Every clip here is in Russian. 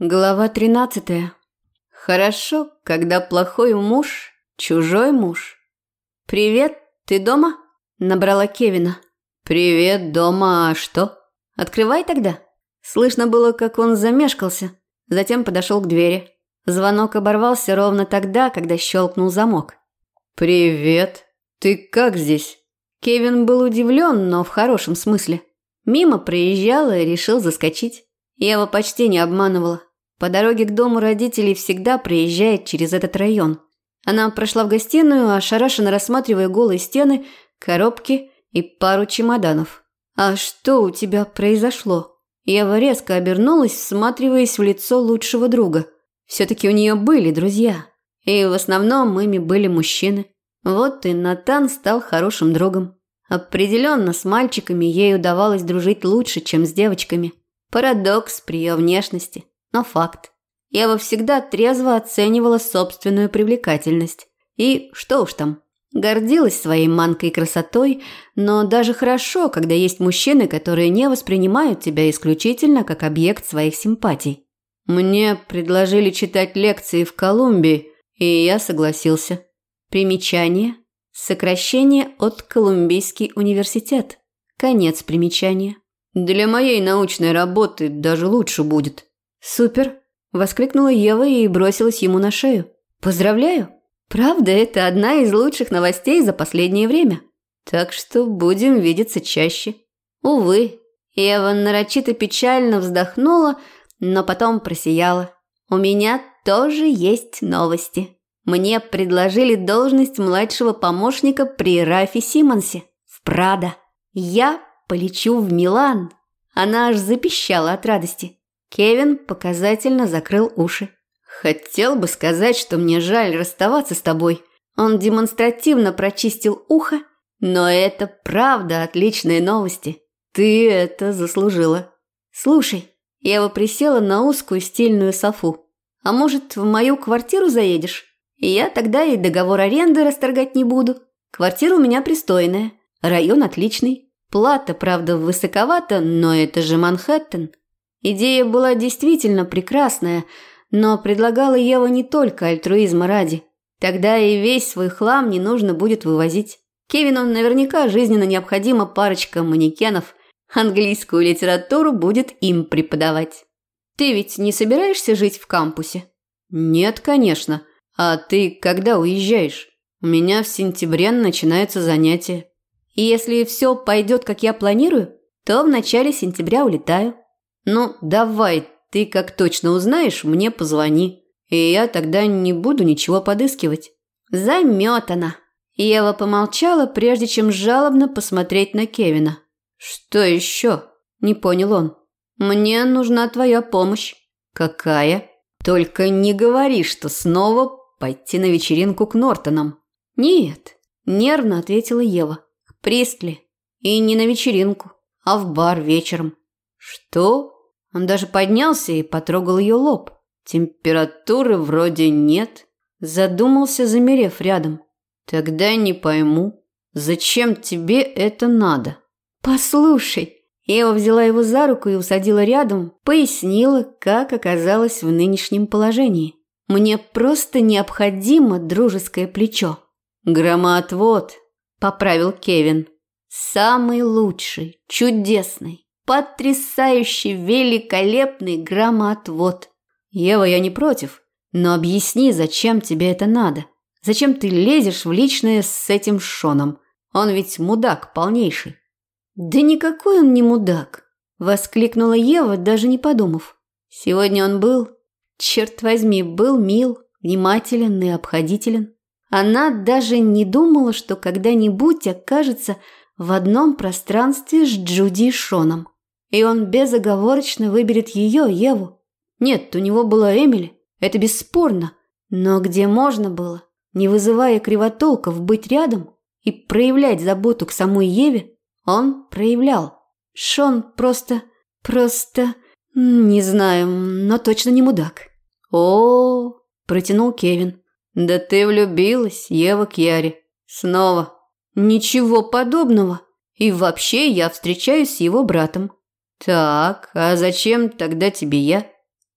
Глава 13. Хорошо, когда плохой муж – чужой муж. «Привет, ты дома?» – набрала Кевина. «Привет, дома, а что?» «Открывай тогда». Слышно было, как он замешкался, затем подошел к двери. Звонок оборвался ровно тогда, когда щелкнул замок. «Привет, ты как здесь?» Кевин был удивлен, но в хорошем смысле. Мимо проезжала и решил заскочить. Я его почти не обманывала. По дороге к дому родителей всегда проезжает через этот район. Она прошла в гостиную, ошарашенно рассматривая голые стены, коробки и пару чемоданов. «А что у тебя произошло?» Ева резко обернулась, всматриваясь в лицо лучшего друга. Все-таки у нее были друзья. И в основном ими были мужчины. Вот и Натан стал хорошим другом. Определенно, с мальчиками ей удавалось дружить лучше, чем с девочками. Парадокс при ее внешности но факт. Ева всегда трезво оценивала собственную привлекательность. И что уж там, гордилась своей манкой и красотой, но даже хорошо, когда есть мужчины, которые не воспринимают тебя исключительно как объект своих симпатий. Мне предложили читать лекции в Колумбии, и я согласился. Примечание. Сокращение от Колумбийский университет. Конец примечания. Для моей научной работы даже лучше будет. «Супер!» – воскликнула Ева и бросилась ему на шею. «Поздравляю! Правда, это одна из лучших новостей за последнее время. Так что будем видеться чаще». Увы, Ева нарочито печально вздохнула, но потом просияла. «У меня тоже есть новости. Мне предложили должность младшего помощника при Рафе Симонсе в Прадо. Я полечу в Милан». Она аж запищала от радости. Кевин показательно закрыл уши. «Хотел бы сказать, что мне жаль расставаться с тобой». Он демонстративно прочистил ухо, но это правда отличные новости. Ты это заслужила. Слушай, я бы присела на узкую стильную софу. А может, в мою квартиру заедешь? я тогда и договор аренды расторгать не буду. Квартира у меня пристойная, район отличный. Плата, правда, высоковата, но это же Манхэттен. Идея была действительно прекрасная, но предлагала Ева не только альтруизма ради. Тогда и весь свой хлам не нужно будет вывозить. Кевину наверняка жизненно необходима парочка манекенов. Английскую литературу будет им преподавать. Ты ведь не собираешься жить в кампусе? Нет, конечно. А ты когда уезжаешь? У меня в сентябре начинаются занятия. И если все пойдет, как я планирую, то в начале сентября улетаю. «Ну, давай, ты как точно узнаешь, мне позвони, и я тогда не буду ничего подыскивать». «Заметана». Ева помолчала, прежде чем жалобно посмотреть на Кевина. «Что еще?» – не понял он. «Мне нужна твоя помощь». «Какая?» «Только не говори, что снова пойти на вечеринку к Нортонам». «Нет», – нервно ответила Ева. «К Пристли. И не на вечеринку, а в бар вечером». «Что?» Он даже поднялся и потрогал ее лоб. Температуры вроде нет. Задумался, замерев рядом. Тогда не пойму, зачем тебе это надо? Послушай. Ева взяла его за руку и усадила рядом, пояснила, как оказалась в нынешнем положении. Мне просто необходимо дружеское плечо. Громоотвод, поправил Кевин. Самый лучший, чудесный потрясающий, великолепный громоотвод. Ева, я не против, но объясни, зачем тебе это надо? Зачем ты лезешь в личное с этим Шоном? Он ведь мудак полнейший. Да никакой он не мудак, воскликнула Ева, даже не подумав. Сегодня он был, черт возьми, был мил, внимателен и обходителен. Она даже не думала, что когда-нибудь окажется в одном пространстве с Джуди и Шоном. И он безоговорочно выберет ее, Еву. Нет, у него была Эмили, это бесспорно. Но где можно было, не вызывая кривотолков, быть рядом и проявлять заботу к самой Еве, он проявлял. Шон просто, просто, не знаю, но точно не мудак. О, протянул Кевин. Да ты влюбилась, Ева Кьяри. Снова. Ничего подобного. И вообще я встречаюсь с его братом. «Так, а зачем тогда тебе я?»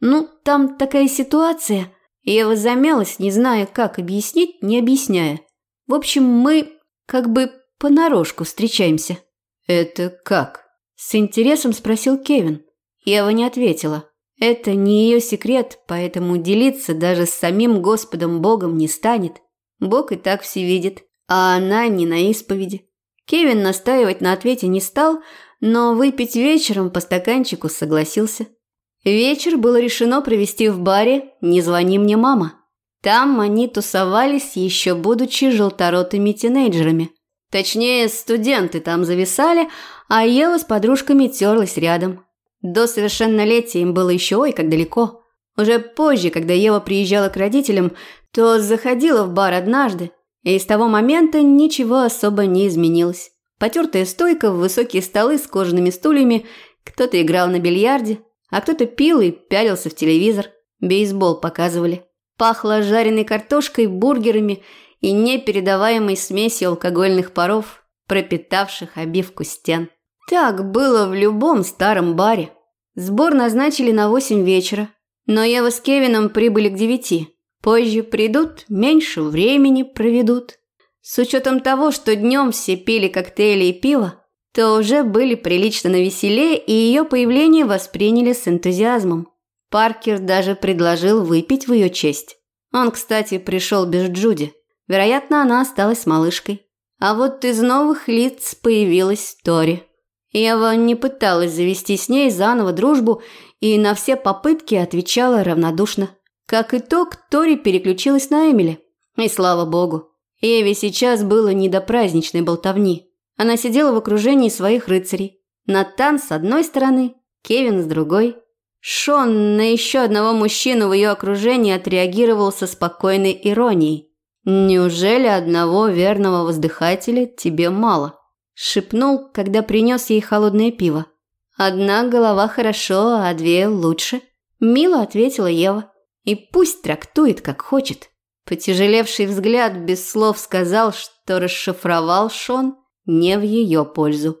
Ну, там такая ситуация. Ева замялась, не зная, как объяснить, не объясняя. В общем, мы как бы понарошку встречаемся. Это как? С интересом спросил Кевин. Ева не ответила. Это не ее секрет, поэтому делиться даже с самим Господом Богом не станет. Бог и так все видит, а она не на исповеди. Кевин настаивать на ответе не стал, но выпить вечером по стаканчику согласился. Вечер было решено провести в баре «Не звони мне, мама». Там они тусовались, еще будучи желторотыми тинейджерами. Точнее, студенты там зависали, а Ева с подружками терлась рядом. До совершеннолетия им было еще ой как далеко. Уже позже, когда Ева приезжала к родителям, то заходила в бар однажды, и с того момента ничего особо не изменилось. Потертая стойка, высокие столы с кожаными стульями, кто-то играл на бильярде, а кто-то пил и пялился в телевизор. Бейсбол показывали. Пахло жареной картошкой, бургерами и непередаваемой смесью алкогольных паров, пропитавших обивку стен. Так было в любом старом баре. Сбор назначили на восемь вечера, но Ева с Кевином прибыли к девяти. Позже придут, меньше времени проведут. С учетом того, что днем все пили коктейли и пиво, то уже были прилично навеселее, и ее появление восприняли с энтузиазмом. Паркер даже предложил выпить в ее честь. Он, кстати, пришел без Джуди. Вероятно, она осталась с малышкой. А вот из новых лиц появилась Тори. Ева не пыталась завести с ней заново дружбу и на все попытки отвечала равнодушно. Как итог, Тори переключилась на Эмили. И слава богу. Еве сейчас было не до праздничной болтовни. Она сидела в окружении своих рыцарей. Натан с одной стороны, Кевин с другой. Шон на еще одного мужчину в ее окружении отреагировал со спокойной иронией. «Неужели одного верного воздыхателя тебе мало?» Шепнул, когда принес ей холодное пиво. «Одна голова хорошо, а две лучше», – мило ответила Ева. «И пусть трактует, как хочет». Потяжелевший взгляд без слов сказал, что расшифровал Шон – не в ее пользу.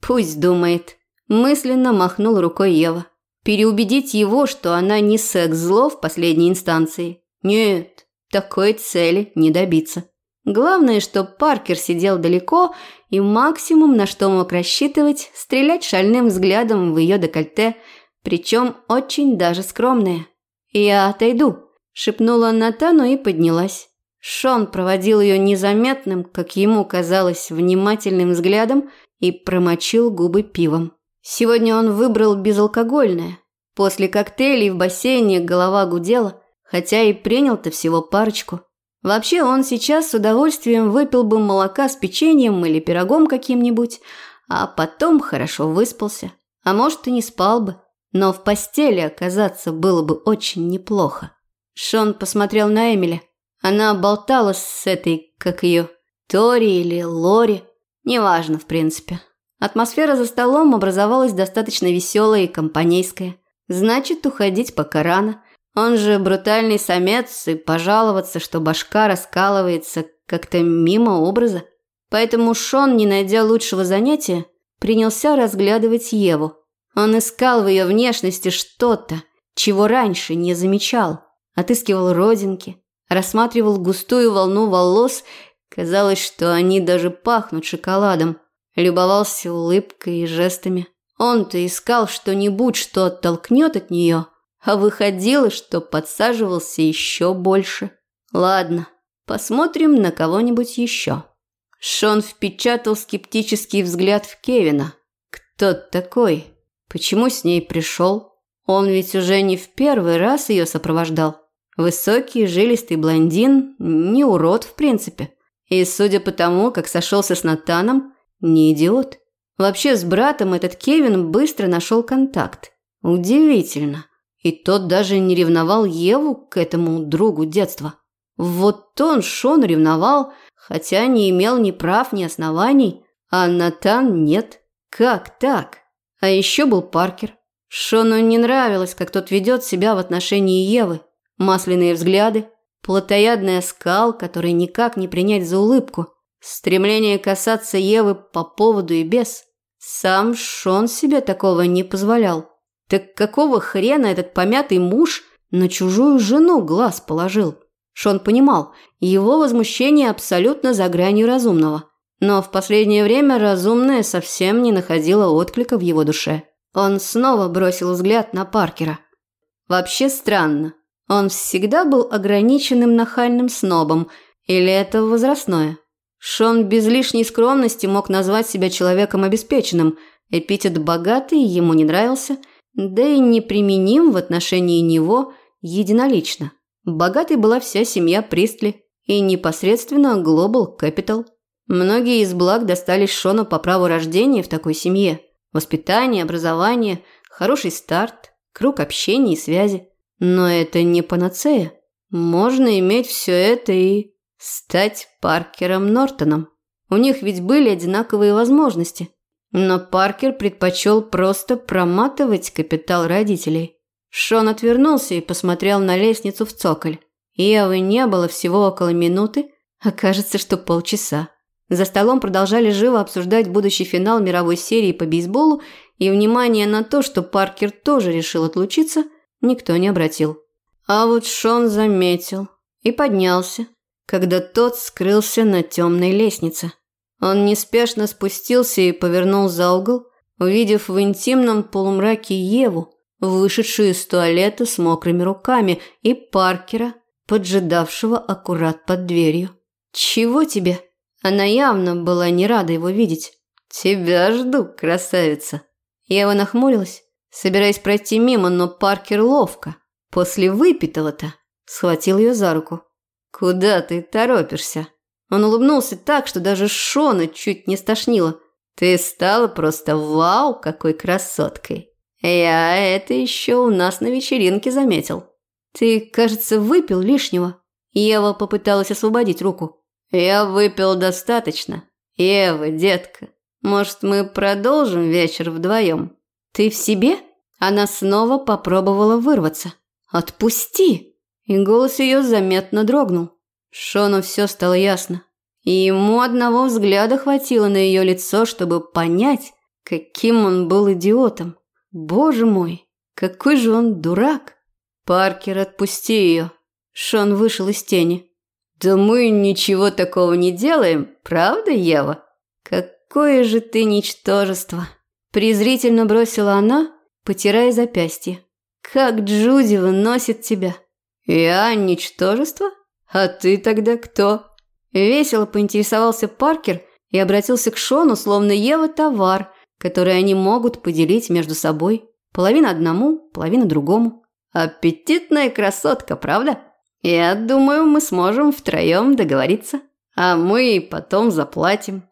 Пусть думает. Мысленно махнул рукой Ева. Переубедить его, что она не секс-зло в последней инстанции. Нет, такой цели не добиться. Главное, что Паркер сидел далеко, и максимум, на что мог рассчитывать, стрелять шальным взглядом в ее декольте, причем очень даже скромное. «Я отойду», – шепнула Натану и поднялась. Шон проводил ее незаметным, как ему казалось, внимательным взглядом и промочил губы пивом. Сегодня он выбрал безалкогольное. После коктейлей в бассейне голова гудела, хотя и принял-то всего парочку. Вообще он сейчас с удовольствием выпил бы молока с печеньем или пирогом каким-нибудь, а потом хорошо выспался. А может и не спал бы, но в постели оказаться было бы очень неплохо. Шон посмотрел на Эмили. Она болтала с этой, как ее, Тори или Лори. Неважно, в принципе. Атмосфера за столом образовалась достаточно веселая и компанейская. Значит, уходить пока рано. Он же брутальный самец, и пожаловаться, что башка раскалывается как-то мимо образа. Поэтому Шон, не найдя лучшего занятия, принялся разглядывать Еву. Он искал в ее внешности что-то, чего раньше не замечал. Отыскивал родинки, рассматривал густую волну волос, казалось, что они даже пахнут шоколадом, любовался улыбкой и жестами. Он-то искал что-нибудь, что оттолкнет от нее, а выходило, что подсаживался еще больше. Ладно, посмотрим на кого-нибудь еще. Шон впечатал скептический взгляд в Кевина. Кто такой? Почему с ней пришел? Он ведь уже не в первый раз ее сопровождал. Высокий, жилистый блондин, не урод в принципе. И судя по тому, как сошелся с Натаном, не идиот. Вообще с братом этот Кевин быстро нашел контакт. Удивительно. И тот даже не ревновал Еву к этому другу детства. Вот он Шон ревновал, хотя не имел ни прав, ни оснований, а Натан нет. Как так? А еще был Паркер. Шону не нравилось, как тот ведет себя в отношении Евы масляные взгляды, плотоядный оскал, который никак не принять за улыбку, стремление касаться Евы по поводу и без. Сам Шон себе такого не позволял. Так какого хрена этот помятый муж на чужую жену глаз положил? Шон понимал, его возмущение абсолютно за гранью разумного. Но в последнее время разумное совсем не находило отклика в его душе. Он снова бросил взгляд на Паркера. Вообще странно. Он всегда был ограниченным нахальным снобом, или это возрастное? Шон без лишней скромности мог назвать себя человеком обеспеченным. Эпитет «богатый» ему не нравился, да и неприменим в отношении него единолично. Богатой была вся семья Пристли и непосредственно Global Capital. Многие из благ достались Шону по праву рождения в такой семье. Воспитание, образование, хороший старт, круг общения и связи. Но это не панацея. Можно иметь все это и стать Паркером Нортоном. У них ведь были одинаковые возможности. Но Паркер предпочел просто проматывать капитал родителей. Шон отвернулся и посмотрел на лестницу в цоколь. Евы не было всего около минуты, а кажется, что полчаса. За столом продолжали живо обсуждать будущий финал мировой серии по бейсболу, и внимание на то, что Паркер тоже решил отлучиться, никто не обратил. А вот Шон заметил и поднялся, когда тот скрылся на темной лестнице. Он неспешно спустился и повернул за угол, увидев в интимном полумраке Еву, вышедшую из туалета с мокрыми руками, и Паркера, поджидавшего аккурат под дверью. «Чего тебе?» Она явно была не рада его видеть. «Тебя жду, красавица!» Ева нахмурилась, собираясь пройти мимо, но Паркер ловко, после выпитого-то, схватил ее за руку. «Куда ты торопишься?» Он улыбнулся так, что даже Шона чуть не стошнило. «Ты стала просто вау, какой красоткой!» «Я это еще у нас на вечеринке заметил». «Ты, кажется, выпил лишнего». Ева попыталась освободить руку. «Я выпил достаточно. Ева, детка, может, мы продолжим вечер вдвоем?» «Ты в себе?» Она снова попробовала вырваться. «Отпусти!» И голос ее заметно дрогнул. Шону все стало ясно. И ему одного взгляда хватило на ее лицо, чтобы понять, каким он был идиотом. Боже мой, какой же он дурак. Паркер, отпусти ее. Шон вышел из тени. Да мы ничего такого не делаем, правда, Ева? Какое же ты ничтожество. Презрительно бросила она, потирая запястье. Как Джуди выносит тебя. Я ничтожество? А ты тогда кто? Весело поинтересовался Паркер и обратился к Шону, словно Ева товар, которые они могут поделить между собой. Половина одному, половина другому. Аппетитная красотка, правда? Я думаю, мы сможем втроем договориться. А мы потом заплатим.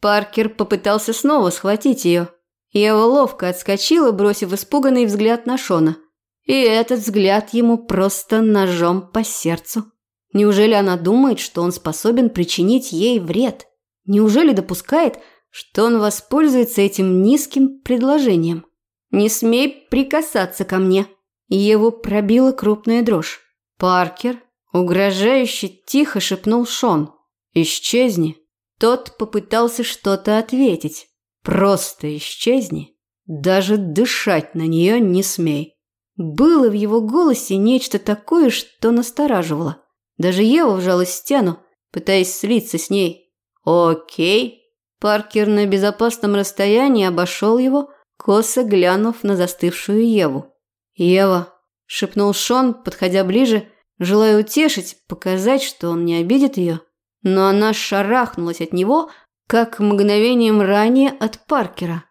Паркер попытался снова схватить ее. Ева ловко отскочила, бросив испуганный взгляд на Шона. И этот взгляд ему просто ножом по сердцу. Неужели она думает, что он способен причинить ей вред? Неужели допускает, что он воспользуется этим низким предложением. «Не смей прикасаться ко мне!» Его пробила крупная дрожь. «Паркер!» Угрожающе тихо шепнул Шон. «Исчезни!» Тот попытался что-то ответить. «Просто исчезни!» Даже дышать на нее не смей. Было в его голосе нечто такое, что настораживало. Даже Ева вжалась в стену, пытаясь слиться с ней. «Окей», Паркер на безопасном расстоянии обошел его, косо глянув на застывшую Еву. «Ева», – шепнул Шон, подходя ближе, желая утешить, показать, что он не обидит ее. Но она шарахнулась от него, как мгновением ранее от Паркера.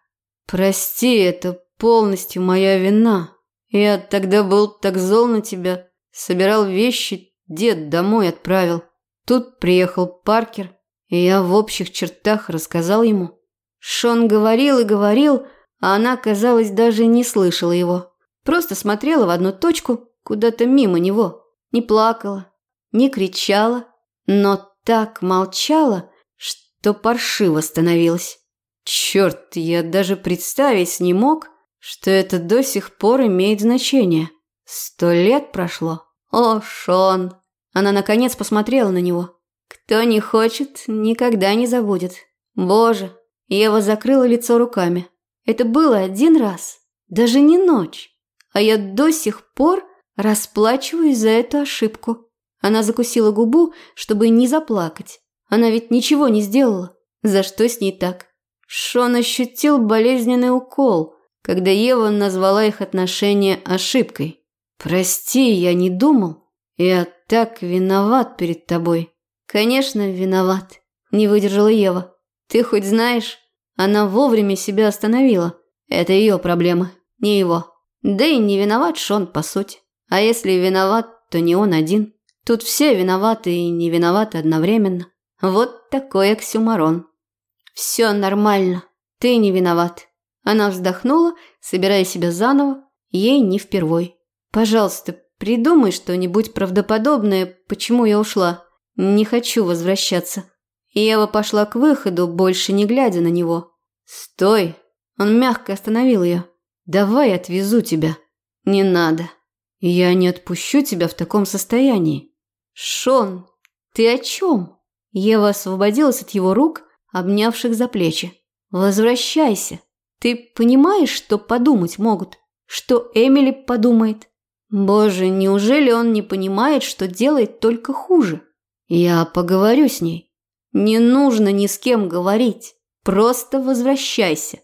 «Прости, это полностью моя вина. Я тогда был так зол на тебя. Собирал вещи, дед домой отправил. Тут приехал Паркер, и я в общих чертах рассказал ему. Шон говорил и говорил, а она, казалось, даже не слышала его. Просто смотрела в одну точку, куда-то мимо него. Не плакала, не кричала, но так молчала, что паршиво становилась. Черт, я даже представить не мог, что это до сих пор имеет значение. Сто лет прошло. О, Шон! Она наконец посмотрела на него. Кто не хочет, никогда не забудет. Боже, Ева закрыла лицо руками. Это было один раз. Даже не ночь. А я до сих пор расплачиваюсь за эту ошибку. Она закусила губу, чтобы не заплакать. Она ведь ничего не сделала. За что с ней так? Шон ощутил болезненный укол, когда Ева назвала их отношения ошибкой. «Прости, я не думал. Я так виноват перед тобой». «Конечно, виноват», – не выдержала Ева. «Ты хоть знаешь, она вовремя себя остановила. Это ее проблема, не его. Да и не виноват Шон, по сути. А если виноват, то не он один. Тут все виноваты и не виноваты одновременно. Вот такой оксюмарон. Все нормально. Ты не виноват. Она вздохнула, собирая себя заново. Ей не впервой. Пожалуйста, придумай что-нибудь правдоподобное, почему я ушла. Не хочу возвращаться. Ева пошла к выходу, больше не глядя на него. «Стой!» Он мягко остановил ее. «Давай отвезу тебя». «Не надо. Я не отпущу тебя в таком состоянии». «Шон, ты о чем?» Ева освободилась от его рук, обнявших за плечи. «Возвращайся. Ты понимаешь, что подумать могут? Что Эмили подумает? Боже, неужели он не понимает, что делает только хуже? Я поговорю с ней. Не нужно ни с кем говорить. Просто возвращайся.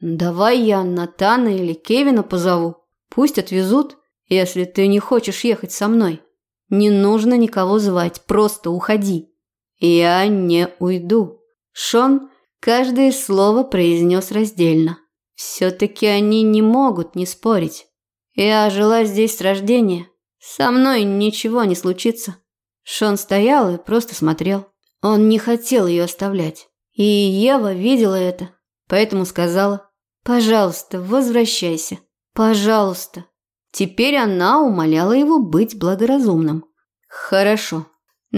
Давай я Натана или Кевина позову. Пусть отвезут, если ты не хочешь ехать со мной. Не нужно никого звать, просто уходи. Я не уйду. Шон каждое слово произнес раздельно. Все-таки они не могут не спорить. Я жила здесь с рождения. Со мной ничего не случится. Шон стоял и просто смотрел. Он не хотел ее оставлять. И Ева видела это, поэтому сказала, «Пожалуйста, возвращайся. Пожалуйста». Теперь она умоляла его быть благоразумным. «Хорошо.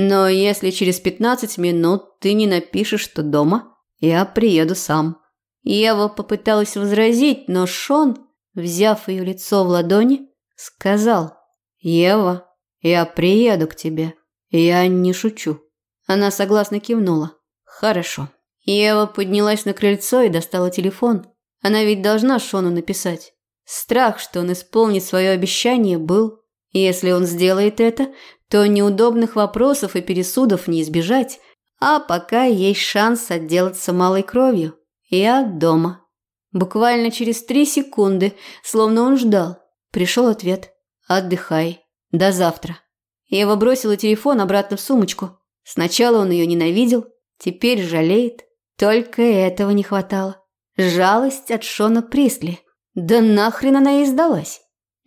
Но если через 15 минут ты не напишешь, что дома, я приеду сам». Ева попыталась возразить, но Шон, взяв ее лицо в ладони, сказал, «Ева, я приеду к тебе. Я не шучу». Она согласно кивнула. «Хорошо». Ева поднялась на крыльцо и достала телефон. Она ведь должна Шону написать. Страх, что он исполнит свое обещание, был. Если он сделает это, то неудобных вопросов и пересудов не избежать, а пока есть шанс отделаться малой кровью. Я дома. Буквально через три секунды, словно он ждал, пришел ответ. Отдыхай. До завтра. Ева бросила телефон обратно в сумочку. Сначала он ее ненавидел, теперь жалеет. Только этого не хватало. Жалость от Шона Присли. Да нахрен она ей сдалась?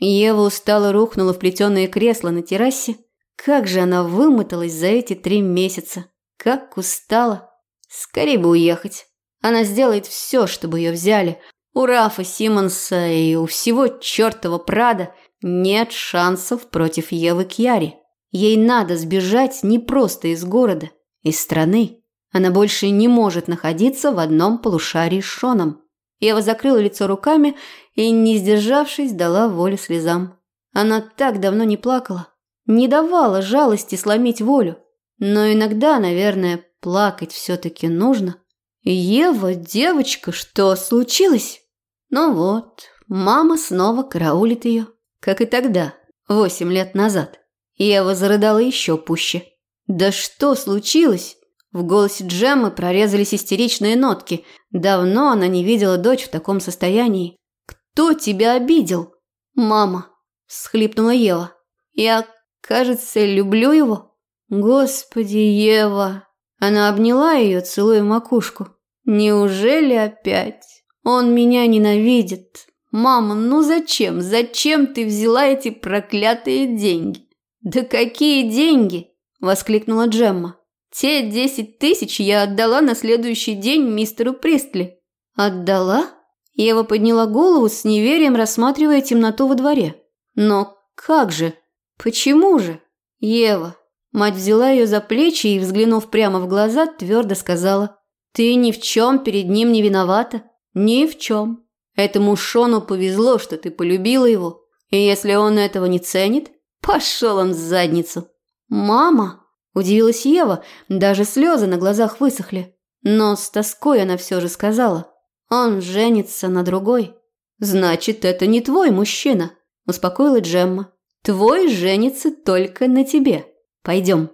Ева устало рухнула в плетеное кресло на террасе. Как же она вымоталась за эти три месяца. Как устала. Скорее бы уехать. Она сделает все, чтобы ее взяли. У Рафа Симмонса и у всего чертова Прада нет шансов против Евы Кьяри. Ей надо сбежать не просто из города, из страны. Она больше не может находиться в одном полушарии с Шоном. Ева закрыла лицо руками и, не сдержавшись, дала волю слезам. Она так давно не плакала, не давала жалости сломить волю. Но иногда, наверное, плакать все-таки нужно. «Ева, девочка, что случилось?» Ну вот, мама снова караулит ее, как и тогда, восемь лет назад. Ева зарыдала еще пуще. «Да что случилось?» В голосе Джеммы прорезались истеричные нотки. Давно она не видела дочь в таком состоянии. «Кто тебя обидел?» «Мама», – схлипнула Ева. «Я, кажется, люблю его». «Господи, Ева!» Она обняла ее, целуя макушку. «Неужели опять? Он меня ненавидит. Мама, ну зачем? Зачем ты взяла эти проклятые деньги?» «Да какие деньги?» – воскликнула Джемма. «Те десять тысяч я отдала на следующий день мистеру Пристли». «Отдала?» Ева подняла голову с неверием, рассматривая темноту во дворе. «Но как же? Почему же?» «Ева». Мать взяла ее за плечи и, взглянув прямо в глаза, твердо сказала. «Ты ни в чем перед ним не виновата. Ни в чем. Этому Шону повезло, что ты полюбила его. И если он этого не ценит, Пошел он в задницу. Мама, удивилась Ева, даже слезы на глазах высохли. Но с тоской она все же сказала. Он женится на другой. «Значит, это не твой мужчина», – успокоила Джемма. «Твой женится только на тебе. Пойдем».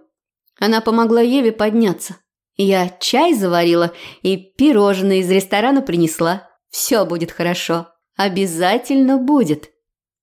Она помогла Еве подняться. Я чай заварила и пирожные из ресторана принесла. Все будет хорошо. Обязательно будет.